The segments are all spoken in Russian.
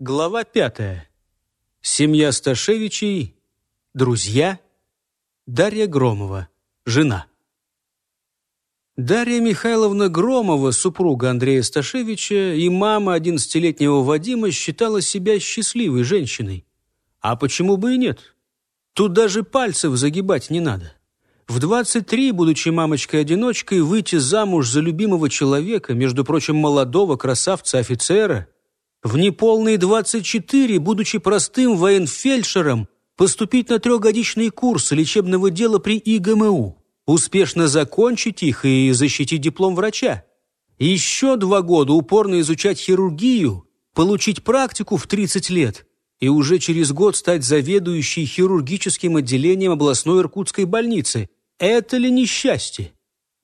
Глава пятая. Семья Сташевичей, друзья, Дарья Громова, жена. Дарья Михайловна Громова, супруга Андрея Сташевича и мама одиннадцатилетнего Вадима считала себя счастливой женщиной. А почему бы и нет? Тут даже пальцев загибать не надо. В 23, будучи мамочкой-одиночкой, выйти замуж за любимого человека, между прочим, молодого красавца-офицера – в неполные 24, будучи простым военфельдшером, поступить на трехгодичные курсы лечебного дела при ИГМУ, успешно закончить их и защитить диплом врача. Еще два года упорно изучать хирургию, получить практику в 30 лет и уже через год стать заведующей хирургическим отделением областной иркутской больницы. Это ли несчастье?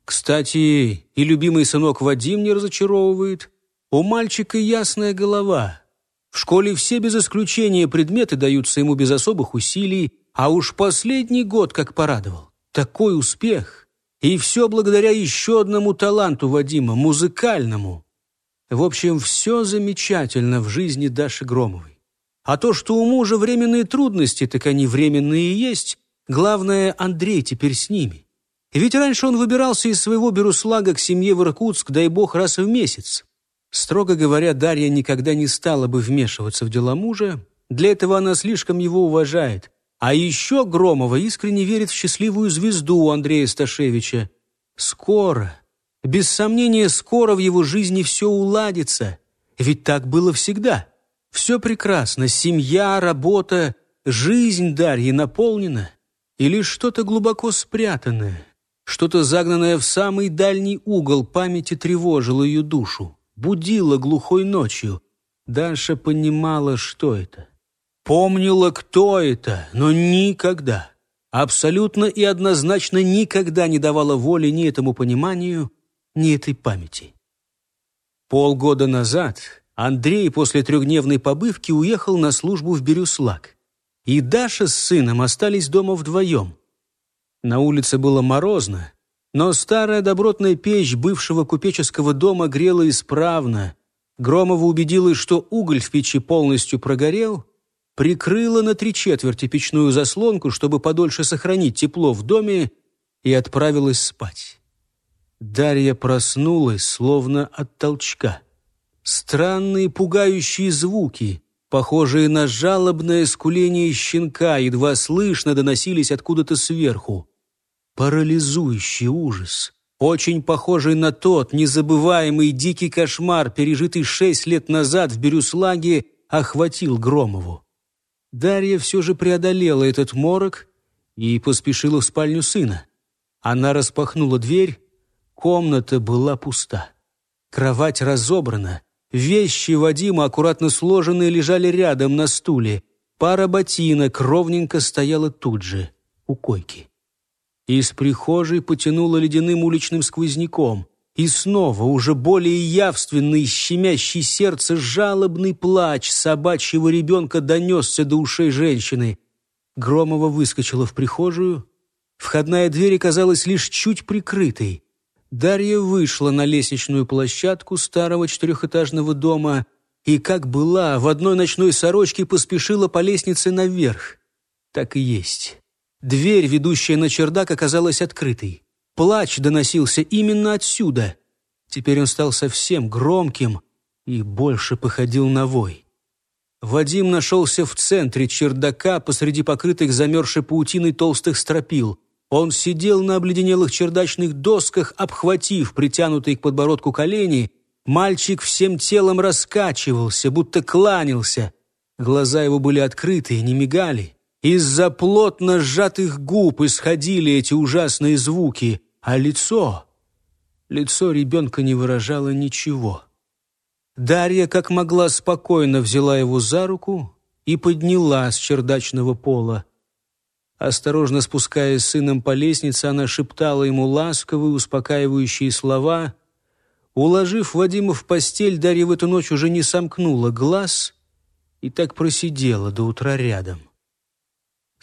Кстати, и любимый сынок Вадим не разочаровывает. У мальчика ясная голова. В школе все без исключения предметы даются ему без особых усилий, а уж последний год как порадовал. Такой успех! И все благодаря еще одному таланту Вадима, музыкальному. В общем, все замечательно в жизни Даши Громовой. А то, что у мужа временные трудности, так они временные и есть. Главное, Андрей теперь с ними. Ведь раньше он выбирался из своего Беруслага к семье в Иркутск, дай бог, раз в месяц. Строго говоря, Дарья никогда не стала бы вмешиваться в дела мужа. Для этого она слишком его уважает. А еще Громова искренне верит в счастливую звезду Андрея Сташевича. Скоро, без сомнения, скоро в его жизни все уладится. Ведь так было всегда. Все прекрасно, семья, работа, жизнь Дарьи наполнена. И лишь что-то глубоко спрятанное, что-то загнанное в самый дальний угол памяти тревожило ее душу будила глухой ночью. Даша понимала, что это. Помнила, кто это, но никогда, абсолютно и однозначно никогда не давала воли ни этому пониманию, ни этой памяти. Полгода назад Андрей после трехдневной побывки уехал на службу в Бирюслак. И Даша с сыном остались дома вдвоем. На улице было морозно, но старая добротная печь бывшего купеческого дома грела исправно. Громова убедилась, что уголь в печи полностью прогорел, прикрыла на три четверти печную заслонку, чтобы подольше сохранить тепло в доме, и отправилась спать. Дарья проснулась, словно от толчка. Странные пугающие звуки, похожие на жалобное скуление щенка, едва слышно доносились откуда-то сверху. Парализующий ужас, очень похожий на тот незабываемый дикий кошмар, пережитый шесть лет назад в Бирюслаге, охватил Громову. Дарья все же преодолела этот морок и поспешила в спальню сына. Она распахнула дверь, комната была пуста. Кровать разобрана, вещи Вадима, аккуратно сложенные, лежали рядом на стуле. Пара ботинок ровненько стояла тут же, у койки. Из прихожей потянуло ледяным уличным сквозняком. И снова, уже более явственный, щемящий сердце, жалобный плач собачьего ребенка донесся до ушей женщины. Громова выскочила в прихожую. Входная дверь оказалась лишь чуть прикрытой. Дарья вышла на лестничную площадку старого четырехэтажного дома и, как была, в одной ночной сорочке поспешила по лестнице наверх. Так и есть. Дверь, ведущая на чердак, оказалась открытой. Плач доносился именно отсюда. Теперь он стал совсем громким и больше походил на вой. Вадим нашелся в центре чердака посреди покрытых замерзшей паутиной толстых стропил. Он сидел на обледенелых чердачных досках, обхватив притянутые к подбородку колени. Мальчик всем телом раскачивался, будто кланялся. Глаза его были открыты и не мигали. Из-за плотно сжатых губ исходили эти ужасные звуки, а лицо... Лицо ребенка не выражало ничего. Дарья, как могла, спокойно взяла его за руку и подняла с чердачного пола. Осторожно спускаясь с сыном по лестнице, она шептала ему ласковые, успокаивающие слова. Уложив Вадима в постель, Дарья в эту ночь уже не сомкнула глаз и так просидела до утра рядом.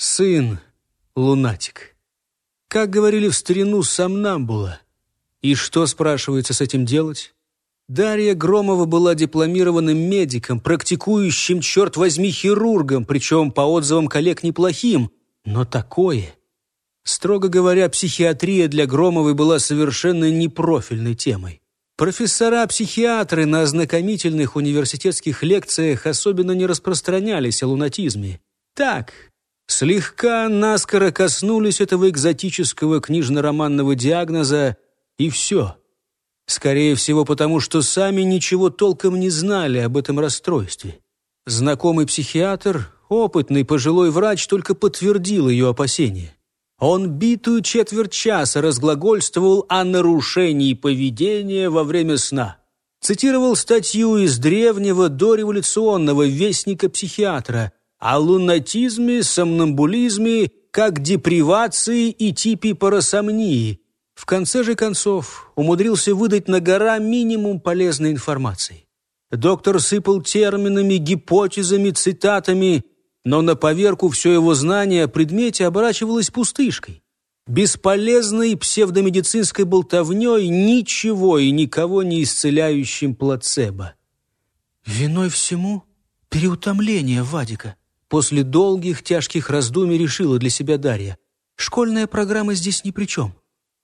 Сын — лунатик. Как говорили в старину, сомнамбула. И что, спрашивается, с этим делать? Дарья Громова была дипломированным медиком, практикующим, черт возьми, хирургом, причем, по отзывам коллег, неплохим. Но такое... Строго говоря, психиатрия для Громовой была совершенно непрофильной темой. Профессора-психиатры на ознакомительных университетских лекциях особенно не распространялись о лунатизме. Так, слегка наскоро коснулись этого экзотического книжно-романного диагноза, и все. Скорее всего, потому что сами ничего толком не знали об этом расстройстве. Знакомый психиатр, опытный пожилой врач только подтвердил ее опасения. Он битую четверть часа разглагольствовал о нарушении поведения во время сна. Цитировал статью из древнего дореволюционного вестника психиатра о лунатизме, сомнамбулизме, как депривации и типе парасомнии. В конце же концов умудрился выдать на гора минимум полезной информации. Доктор сыпал терминами, гипотезами, цитатами, но на поверку все его знание о предмете оборачивалось пустышкой. Бесполезной псевдомедицинской болтовней ничего и никого не исцеляющим плацебо. Виной всему переутомление Вадика. После долгих тяжких раздумий решила для себя Дарья. Школьная программа здесь ни при чем.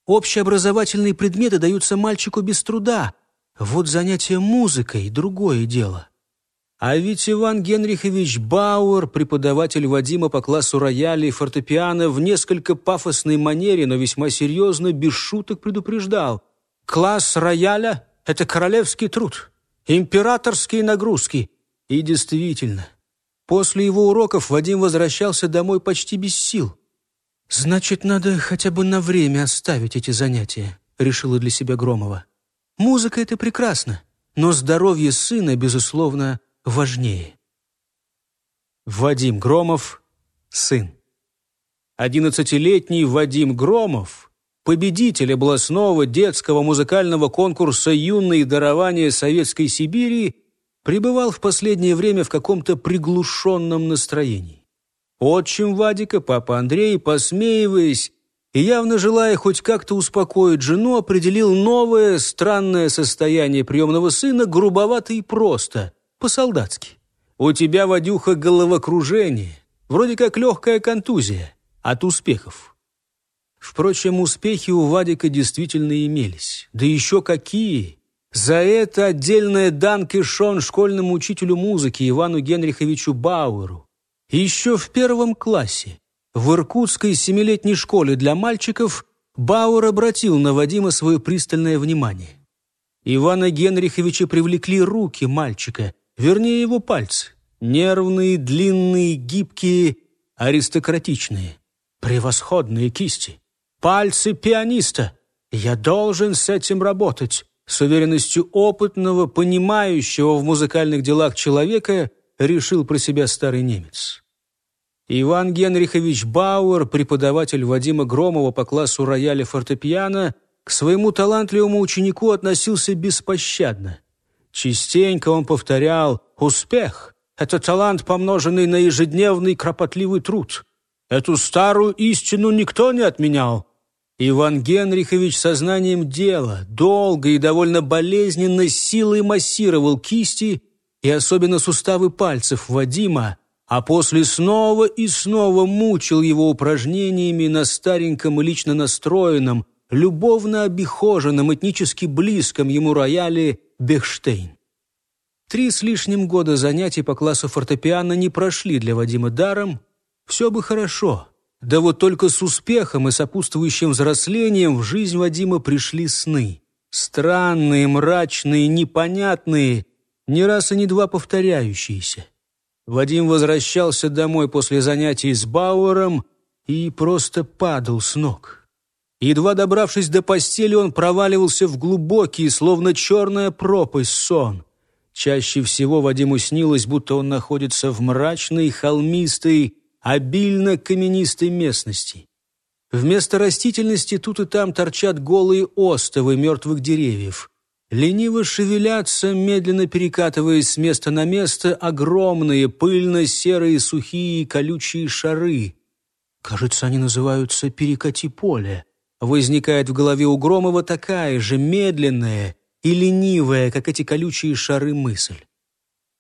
Общеобразовательные предметы даются мальчику без труда. Вот занятие музыкой — другое дело. А ведь Иван Генрихович Бауэр, преподаватель Вадима по классу рояля и фортепиано, в несколько пафосной манере, но весьма серьезно, без шуток предупреждал. «Класс рояля — это королевский труд, императорские нагрузки». И действительно, после его уроков Вадим возвращался домой почти без сил. «Значит, надо хотя бы на время оставить эти занятия», — решила для себя Громова. «Музыка — это прекрасно, но здоровье сына, безусловно, важнее. Вадим Громов, сын. Одиннадцатилетний Вадим Громов, победитель областного детского музыкального конкурса «Юные дарования Советской Сибири», пребывал в последнее время в каком-то приглушенном настроении. Отчим Вадика, папа Андрей, посмеиваясь и явно желая хоть как-то успокоить жену, определил новое странное состояние приемного сына грубовато и просто – по-солдатски. У тебя, Вадюха, головокружение, вроде как легкая контузия от успехов. Впрочем, успехи у Вадика действительно имелись. Да еще какие! За это отдельная дан кишон школьному учителю музыки Ивану Генриховичу Бауэру. Еще в первом классе в Иркутской семилетней школе для мальчиков Бауэр обратил на Вадима свое пристальное внимание. Ивана Генриховича привлекли руки мальчика, Вернее, его пальцы. Нервные, длинные, гибкие, аристократичные. Превосходные кисти. Пальцы пианиста. Я должен с этим работать. С уверенностью опытного, понимающего в музыкальных делах человека, решил про себя старый немец. Иван Генрихович Бауэр, преподаватель Вадима Громова по классу рояля фортепиано, к своему талантливому ученику относился беспощадно. Частенько он повторял «Успех — это талант, помноженный на ежедневный кропотливый труд. Эту старую истину никто не отменял». Иван Генрихович сознанием дела долго и довольно болезненно силой массировал кисти и особенно суставы пальцев Вадима, а после снова и снова мучил его упражнениями на стареньком и лично настроенном, любовно обихоженном, этнически близком ему рояле Бехштейн. Три с лишним года занятий по классу фортепиано не прошли для Вадима даром. Все бы хорошо. Да вот только с успехом и сопутствующим взрослением в жизнь Вадима пришли сны. Странные, мрачные, непонятные, ни раз и ни два повторяющиеся. Вадим возвращался домой после занятий с Бауэром и просто падал с ног. Едва добравшись до постели, он проваливался в глубокий, словно черная пропасть, сон. Чаще всего Вадиму снилось, будто он находится в мрачной, холмистой, обильно каменистой местности. Вместо растительности тут и там торчат голые остовы мертвых деревьев. Лениво шевелятся, медленно перекатываясь с места на место, огромные, пыльно-серые, сухие, колючие шары. Кажется, они называются «перекати поле». Возникает в голове у Громова такая же медленная, и ленивая, как эти колючие шары мысль.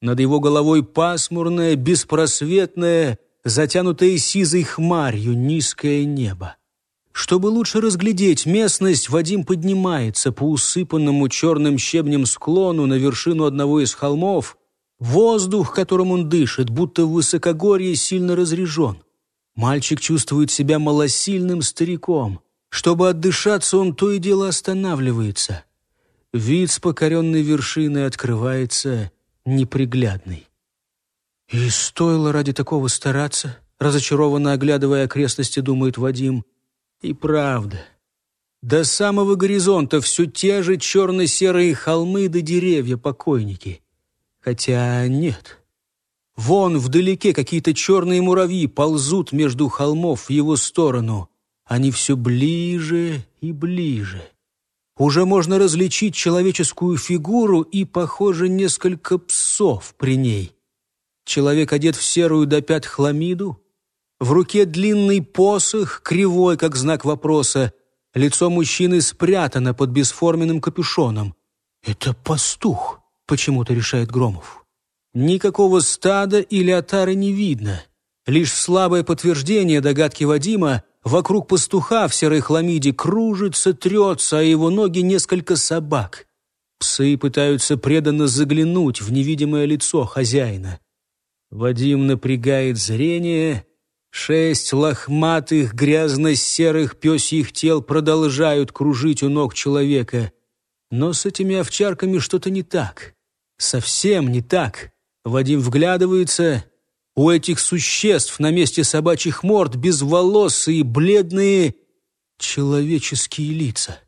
Над его головой пасмурное, беспросветное, затянутое сизой хмарью низкое небо. Чтобы лучше разглядеть местность, Вадим поднимается по усыпанному черным щебнем склону на вершину одного из холмов. Воздух, которым он дышит, будто в высокогорье сильно разрежен. Мальчик чувствует себя малосильным стариком. Чтобы отдышаться, он то и дело останавливается. Вид с покоренной вершины открывается неприглядный. «И стоило ради такого стараться?» Разочарованно оглядывая окрестности, думает Вадим – и правда. До самого горизонта все те же черно-серые холмы да деревья-покойники. Хотя нет. Вон вдалеке какие-то черные муравьи ползут между холмов в его сторону. Они все ближе и ближе. Уже можно различить человеческую фигуру и, похоже, несколько псов при ней. Человек одет в серую до пят хламиду, в руке длинный посох, кривой, как знак вопроса. Лицо мужчины спрятано под бесформенным капюшоном. «Это пастух», — почему-то решает Громов. Никакого стада или отары не видно. Лишь слабое подтверждение догадки Вадима вокруг пастуха в серой хламиде кружится, трется, а его ноги несколько собак. Псы пытаются преданно заглянуть в невидимое лицо хозяина. Вадим напрягает зрение Шесть лохматых, грязно-серых пёсьих тел продолжают кружить у ног человека. Но с этими овчарками что-то не так. Совсем не так. Вадим вглядывается. У этих существ на месте собачьих морд безволосые, бледные человеческие лица.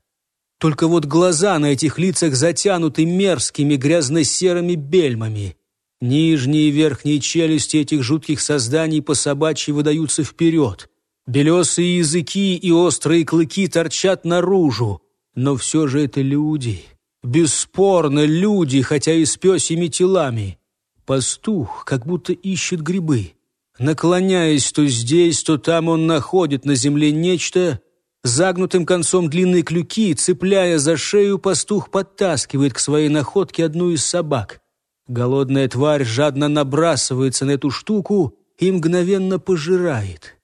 Только вот глаза на этих лицах затянуты мерзкими грязно-серыми бельмами. Нижние и верхние челюсти этих жутких созданий по собачьи выдаются вперед. Белесые языки и острые клыки торчат наружу. Но все же это люди. Бесспорно люди, хотя и с пёсьими телами. Пастух как будто ищет грибы. Наклоняясь то здесь, то там, он находит на земле нечто. Загнутым концом длинной клюки, цепляя за шею, пастух подтаскивает к своей находке одну из собак. Голодная тварь жадно набрасывается на эту штуку и мгновенно пожирает.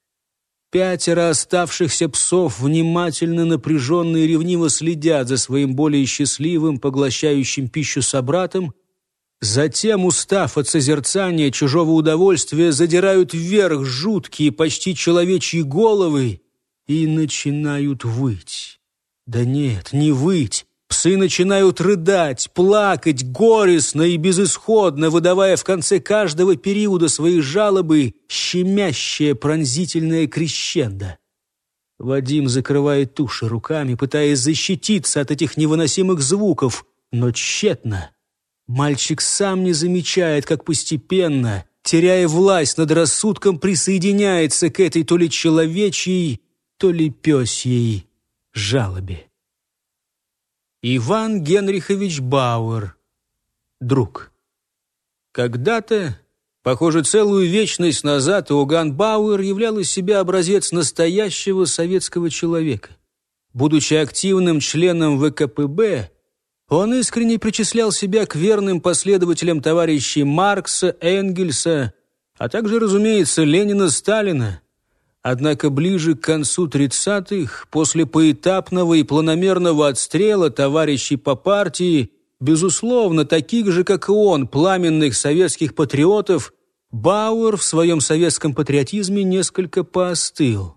Пятеро оставшихся псов внимательно, напряженно и ревниво следят за своим более счастливым, поглощающим пищу собратом. Затем, устав от созерцания чужого удовольствия, задирают вверх жуткие, почти человечьи головы и начинают выть. Да нет, не выть, Псы начинают рыдать, плакать горестно и безысходно, выдавая в конце каждого периода своей жалобы щемящее пронзительное крещендо. Вадим закрывает туши руками, пытаясь защититься от этих невыносимых звуков, но тщетно. Мальчик сам не замечает, как постепенно, теряя власть над рассудком, присоединяется к этой то ли человечьей, то ли пёсьей жалобе. Иван Генрихович Бауэр. Друг. Когда-то, похоже, целую вечность назад, Иоганн Бауэр являл из себя образец настоящего советского человека. Будучи активным членом ВКПБ, он искренне причислял себя к верным последователям товарищей Маркса, Энгельса, а также, разумеется, Ленина, Сталина – Однако ближе к концу 30-х, после поэтапного и планомерного отстрела товарищей по партии, безусловно, таких же, как и он, пламенных советских патриотов, Бауэр в своем советском патриотизме несколько поостыл.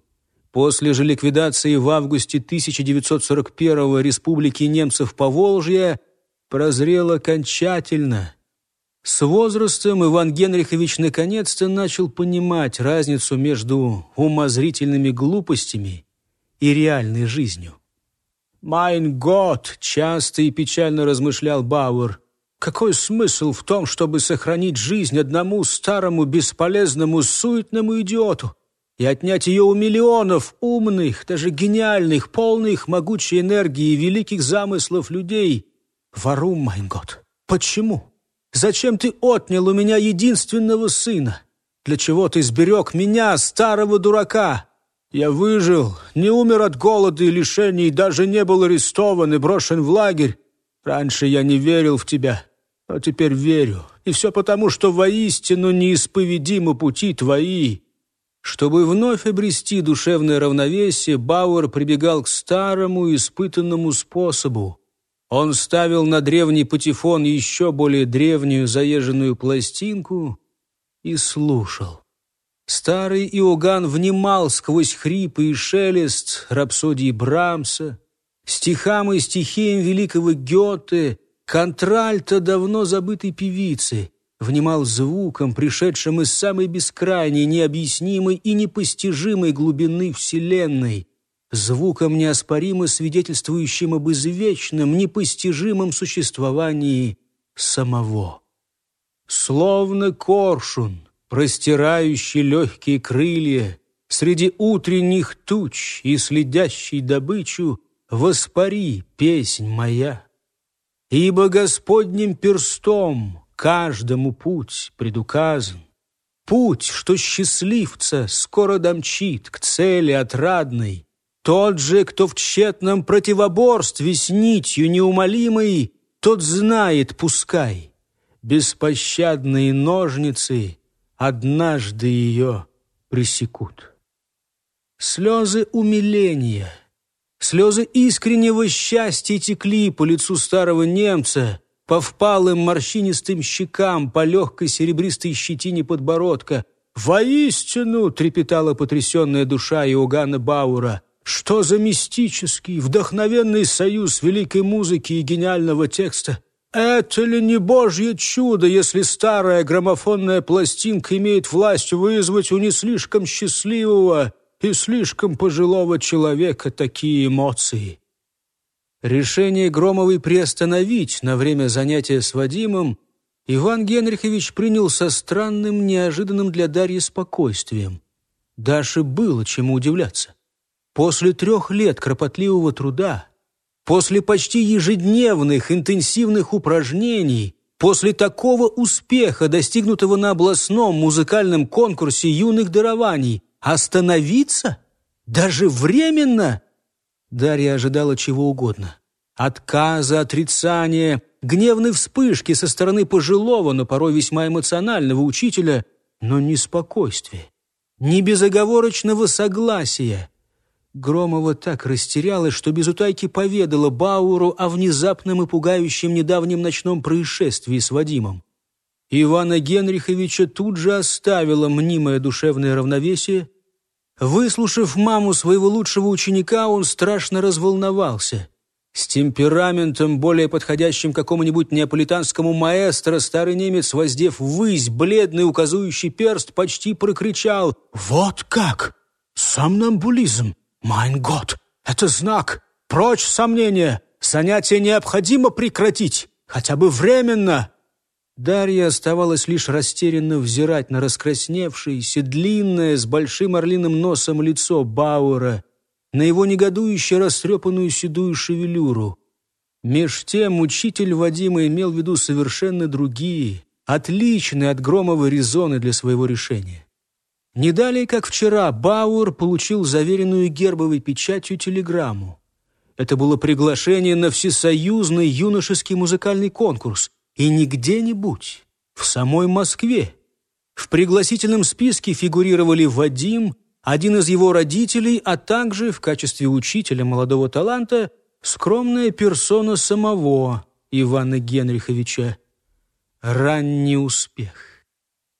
После же ликвидации в августе 1941-го Республики немцев Поволжья прозрел окончательно – с возрастом Иван Генрихович наконец-то начал понимать разницу между умозрительными глупостями и реальной жизнью. «Майн год!» — часто и печально размышлял Бауэр. «Какой смысл в том, чтобы сохранить жизнь одному старому, бесполезному, суетному идиоту и отнять ее у миллионов умных, даже гениальных, полных могучей энергии и великих замыслов людей? Варум, майн год! Почему?» Зачем ты отнял у меня единственного сына? Для чего ты сберег меня, старого дурака? Я выжил, не умер от голода и лишений, даже не был арестован и брошен в лагерь. Раньше я не верил в тебя, но теперь верю. И все потому, что воистину неисповедимы пути твои». Чтобы вновь обрести душевное равновесие, Бауэр прибегал к старому испытанному способу. Он ставил на древний патефон еще более древнюю заезженную пластинку и слушал. Старый Иоганн внимал сквозь хрипы и шелест рапсодии Брамса, стихам и стихиям великого Гёте, контральта давно забытой певицы, внимал звуком, пришедшим из самой бескрайней, необъяснимой и непостижимой глубины Вселенной, звуком неоспоримо свидетельствующим об извечном, непостижимом существовании самого. Словно коршун, простирающий легкие крылья, Среди утренних туч и следящей добычу Воспари, песнь моя. Ибо Господним перстом каждому путь предуказан, Путь, что счастливца скоро домчит к цели отрадной, Тот же, кто в тщетном противоборстве с нитью неумолимой, Тот знает, пускай, беспощадные ножницы однажды ее пресекут. Слезы умиления, слезы искреннего счастья текли по лицу старого немца, по впалым морщинистым щекам, по легкой серебристой щетине подбородка. «Воистину!» — трепетала потрясенная душа Иоганна Баура. «Что за мистический, вдохновенный союз великой музыки и гениального текста!» Это ли не божье чудо, если старая граммофонная пластинка имеет власть вызвать у не слишком счастливого и слишком пожилого человека такие эмоции? Решение Громовой приостановить на время занятия с Вадимом Иван Генрихович принял со странным, неожиданным для Дарьи спокойствием. Даше было чему удивляться. После трех лет кропотливого труда После почти ежедневных интенсивных упражнений, после такого успеха, достигнутого на областном музыкальном конкурсе юных дарований, остановиться? Даже временно? Дарья ожидала чего угодно. Отказа, отрицания, гневной вспышки со стороны пожилого, но порой весьма эмоционального учителя, но не спокойствия, не безоговорочного согласия, Громова так растерялась, что без утайки поведала Бауру о внезапном и пугающем недавнем ночном происшествии с Вадимом. Ивана Генриховича тут же оставила мнимое душевное равновесие. Выслушав маму своего лучшего ученика, он страшно разволновался. С темпераментом, более подходящим какому-нибудь неаполитанскому маэстро, старый немец, воздев ввысь бледный указующий перст, почти прокричал «Вот как! Сомнамбулизм! «Майн год! Это знак! Прочь сомнения! Занятие необходимо прекратить! Хотя бы временно!» Дарья оставалась лишь растерянно взирать на раскрасневшееся, длинное, с большим орлиным носом лицо Бауэра, на его негодующе растрепанную седую шевелюру. Меж тем учитель Вадима имел в виду совершенно другие, отличные от Громова резоны для своего решения. Не далее, как вчера, Бауэр получил заверенную гербовой печатью телеграмму. Это было приглашение на всесоюзный юношеский музыкальный конкурс. И не где-нибудь, в самой Москве. В пригласительном списке фигурировали Вадим, один из его родителей, а также в качестве учителя молодого таланта скромная персона самого Ивана Генриховича. Ранний успех.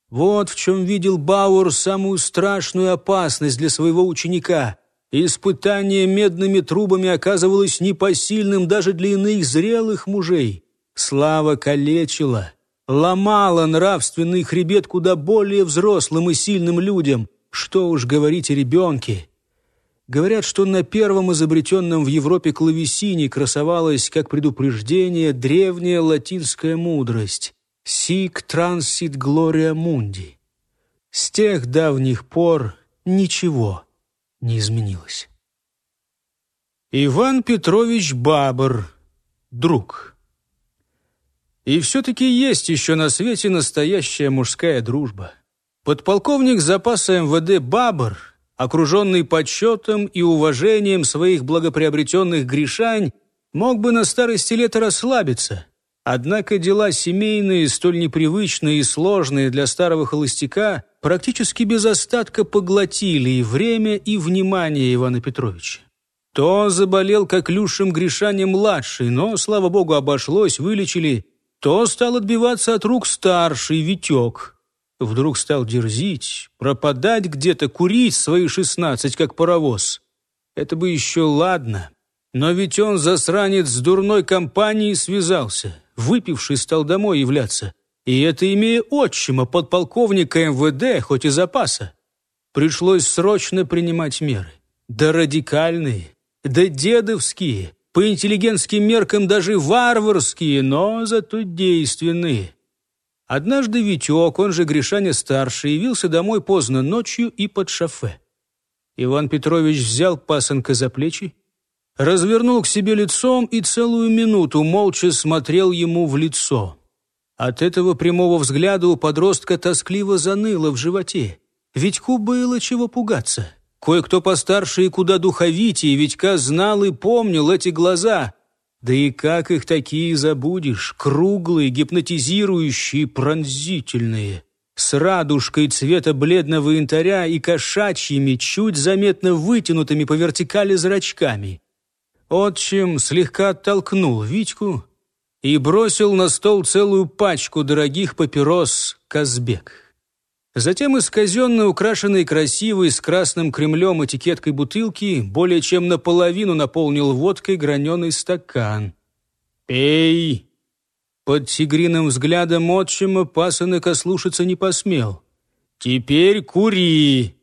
Вот в чем видел Бауэр самую страшную опасность для своего ученика. Испытание медными трубами оказывалось непосильным даже для иных зрелых мужей. Слава калечила, ломала нравственный хребет куда более взрослым и сильным людям. Что уж говорить о ребенке. Говорят, что на первом изобретенном в Европе клавесине красовалась, как предупреждение, древняя латинская мудрость. «Сик трансит глория мунди». С тех давних пор ничего не изменилось. Иван Петрович Бабр, друг. И все-таки есть еще на свете настоящая мужская дружба. Подполковник запаса МВД Бабр, окруженный почетом и уважением своих благоприобретенных гришань, Мог бы на старости лет расслабиться. Однако дела семейные, столь непривычные и сложные для старого холостяка, практически без остатка поглотили и время, и внимание Ивана Петровича. То заболел как Люшем Гришаня-младший, но, слава богу, обошлось, вылечили. То стал отбиваться от рук старший Витек. Вдруг стал дерзить, пропадать где-то, курить свои шестнадцать, как паровоз. Это бы еще ладно. Но ведь он, засранец, с дурной компанией связался. Выпивший стал домой являться. И это имея отчима, подполковника МВД, хоть и запаса. Пришлось срочно принимать меры. Да радикальные, да дедовские, по интеллигентским меркам даже варварские, но зато действенные. Однажды Витек, он же Гришаня-старший, явился домой поздно ночью и под шофе. Иван Петрович взял пасынка за плечи, развернул к себе лицом и целую минуту молча смотрел ему в лицо. От этого прямого взгляда у подростка тоскливо заныло в животе. Витьку было чего пугаться. Кое-кто постарше и куда духовитее Витька знал и помнил эти глаза. Да и как их такие забудешь? Круглые, гипнотизирующие, пронзительные с радужкой цвета бледного янтаря и кошачьими, чуть заметно вытянутыми по вертикали зрачками. Отчим слегка оттолкнул Витьку и бросил на стол целую пачку дорогих папирос «Казбек». Затем из казенной, украшенной красивой, с красным кремлем этикеткой бутылки, более чем наполовину наполнил водкой граненый стакан. «Пей!» Под тигриным взглядом отчима пасынок ослушаться не посмел. «Теперь кури!»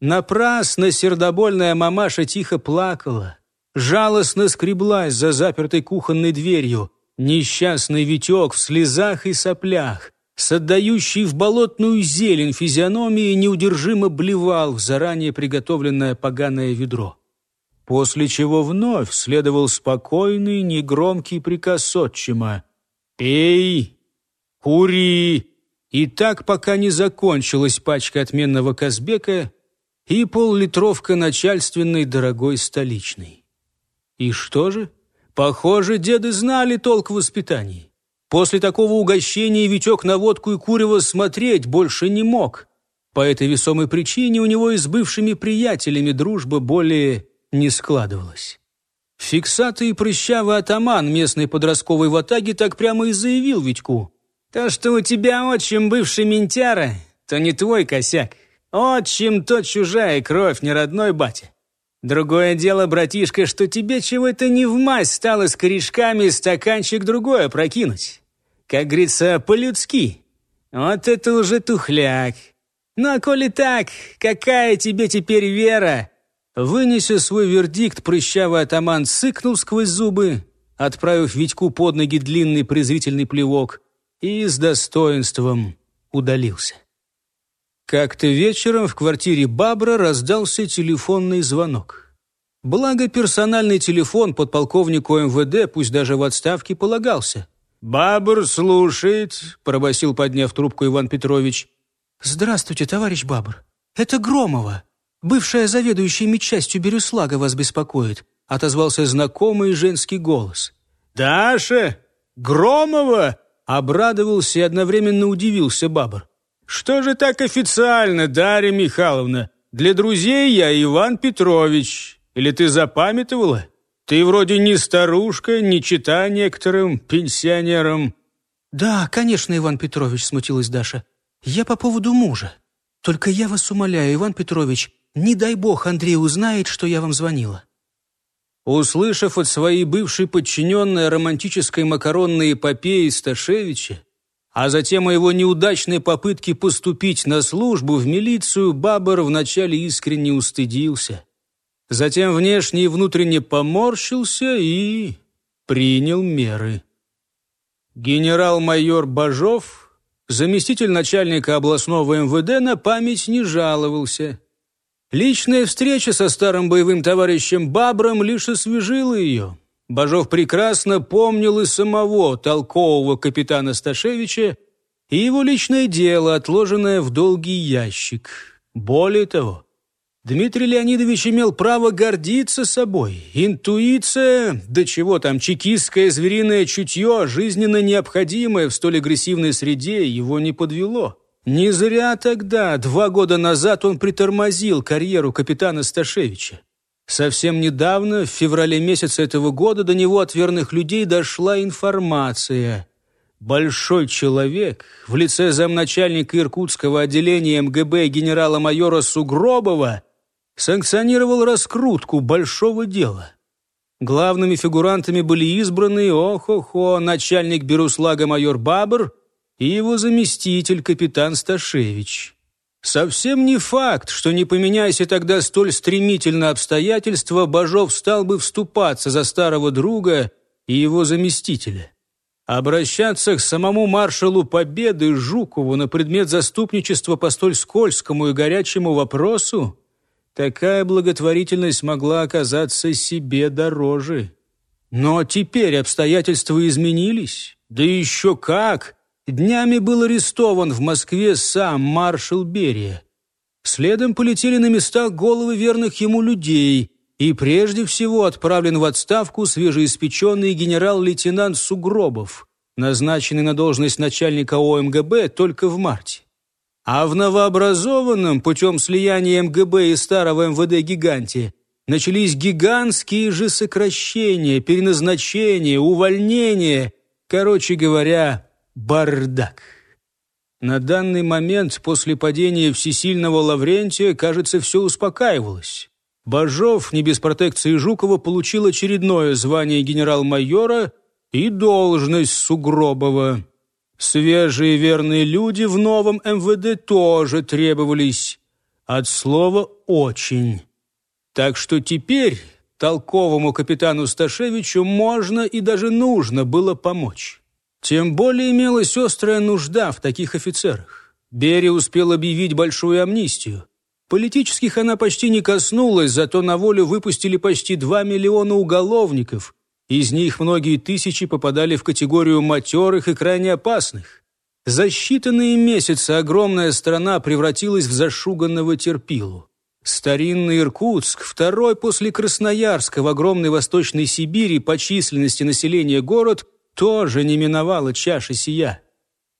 Напрасно сердобольная мамаша тихо плакала. Жалостно скреблась за запертой кухонной дверью. Несчастный Витек в слезах и соплях, с отдающей в болотную зелень физиономии, неудержимо блевал в заранее приготовленное поганое ведро. После чего вновь следовал спокойный, негромкий приказ отчима. «Пей, кури!» И так, пока не закончилась пачка отменного Казбека и поллитровка начальственной дорогой столичной. И что же? Похоже, деды знали толк в воспитании. После такого угощения Витек на водку и курево смотреть больше не мог. По этой весомой причине у него и с бывшими приятелями дружба более не складывалась. Фиксатый и прыщавый атаман местной подростковой ватаги так прямо и заявил Витьку. «То, что у тебя отчим бывший ментяра, то не твой косяк. Отчим то чужая кровь, не родной батя. Другое дело, братишка, что тебе чего-то не в мазь стало с корешками стаканчик другое прокинуть. Как говорится, по-людски. Вот это уже тухляк. Ну а коли так, какая тебе теперь вера?» Вынеся свой вердикт, прыщавый атаман сыкнул сквозь зубы, отправив Витьку под ноги длинный презрительный плевок, и с достоинством удалился. Как-то вечером в квартире Бабра раздался телефонный звонок. Благо, персональный телефон подполковнику МВД, пусть даже в отставке, полагался. «Бабр слушает», — пробасил, подняв трубку Иван Петрович. «Здравствуйте, товарищ Бабр. Это Громова. «Бывшая заведующая медчастью Бирюслага вас беспокоит», — отозвался знакомый женский голос. «Даша? Громова?» — обрадовался и одновременно удивился Бабр. «Что же так официально, Дарья Михайловна? Для друзей я Иван Петрович. Или ты запамятовала? Ты вроде не старушка, не чита некоторым пенсионерам». «Да, конечно, Иван Петрович», — смутилась Даша. «Я по поводу мужа. Только я вас умоляю, Иван Петрович, не дай бог Андрей узнает, что я вам звонила». Услышав от своей бывшей подчиненной романтической макаронной эпопеи Сташевича, а затем о его неудачной попытке поступить на службу в милицию, Бабар вначале искренне устыдился. Затем внешне и внутренне поморщился и принял меры. Генерал-майор Бажов, заместитель начальника областного МВД, на память не жаловался – Личная встреча со старым боевым товарищем Бабром лишь освежила ее. Бажов прекрасно помнил и самого толкового капитана Сташевича и его личное дело, отложенное в долгий ящик. Более того, Дмитрий Леонидович имел право гордиться собой. Интуиция, да чего там, чекистское звериное чутье, жизненно необходимое в столь агрессивной среде, его не подвело. Не зря тогда, два года назад, он притормозил карьеру капитана Сташевича. Совсем недавно, в феврале месяца этого года, до него от верных людей дошла информация. Большой человек в лице замначальника Иркутского отделения МГБ генерала-майора Сугробова санкционировал раскрутку большого дела. Главными фигурантами были избраны, ох-охо, начальник Беруслага майор Бабр и его заместитель капитан Сташевич. Совсем не факт, что не поменяйся тогда столь стремительно обстоятельства, Бажов стал бы вступаться за старого друга и его заместителя. Обращаться к самому маршалу Победы Жукову на предмет заступничества по столь скользкому и горячему вопросу такая благотворительность могла оказаться себе дороже. Но теперь обстоятельства изменились, да еще как! Днями был арестован в Москве сам маршал Берия. Следом полетели на места головы верных ему людей, и прежде всего отправлен в отставку свежеиспеченный генерал-лейтенант Сугробов, назначенный на должность начальника ОМГБ только в марте. А в новообразованном путем слияния МГБ и старого МВД-гиганте начались гигантские же сокращения, переназначения, увольнения, короче говоря, бардак. На данный момент после падения всесильного Лаврентия, кажется, все успокаивалось. Бажов, не без протекции Жукова, получил очередное звание генерал-майора и должность Сугробова. Свежие верные люди в новом МВД тоже требовались. От слова «очень». Так что теперь толковому капитану Сташевичу можно и даже нужно было помочь. Тем более имелась острая нужда в таких офицерах. Берия успел объявить большую амнистию. Политических она почти не коснулась, зато на волю выпустили почти 2 миллиона уголовников. Из них многие тысячи попадали в категорию матерых и крайне опасных. За считанные месяцы огромная страна превратилась в зашуганного терпилу. Старинный Иркутск, второй после Красноярска в огромной Восточной Сибири по численности населения город – тоже не миновала чаши сия.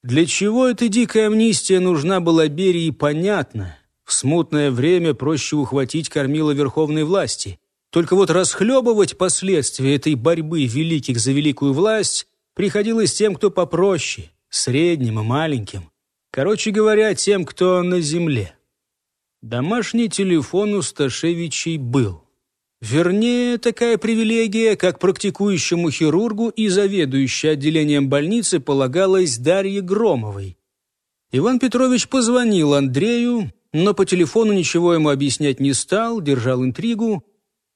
Для чего эта дикая амнистия нужна была Берии, понятно. В смутное время проще ухватить кормила верховной власти. Только вот расхлебывать последствия этой борьбы великих за великую власть приходилось тем, кто попроще, средним и маленьким. Короче говоря, тем, кто на земле. Домашний телефон у Сташевичей был. Вернее, такая привилегия, как практикующему хирургу и заведующей отделением больницы, полагалась Дарье Громовой. Иван Петрович позвонил Андрею, но по телефону ничего ему объяснять не стал, держал интригу.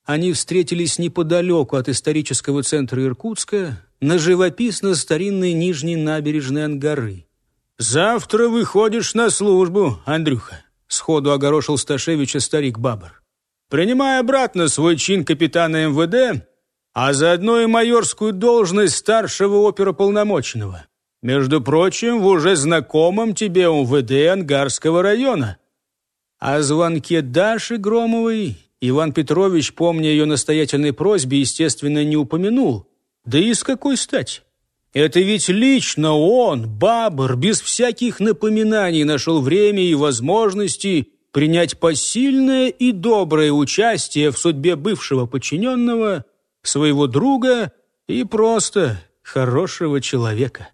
Они встретились неподалеку от исторического центра Иркутска, на живописно-старинной нижней набережной Ангары. «Завтра выходишь на службу, Андрюха», — сходу огорошил Сташевича старик Бабар. Принимай обратно свой чин капитана МВД, а заодно и майорскую должность старшего оперуполномоченного. Между прочим, в уже знакомом тебе МВД Ангарского района. О звонке Даши Громовой Иван Петрович, помня ее настоятельной просьбе, естественно, не упомянул. Да и с какой стать? Это ведь лично он, Бабр, без всяких напоминаний нашел время и возможности принять посильное и доброе участие в судьбе бывшего подчиненного, своего друга и просто хорошего человека.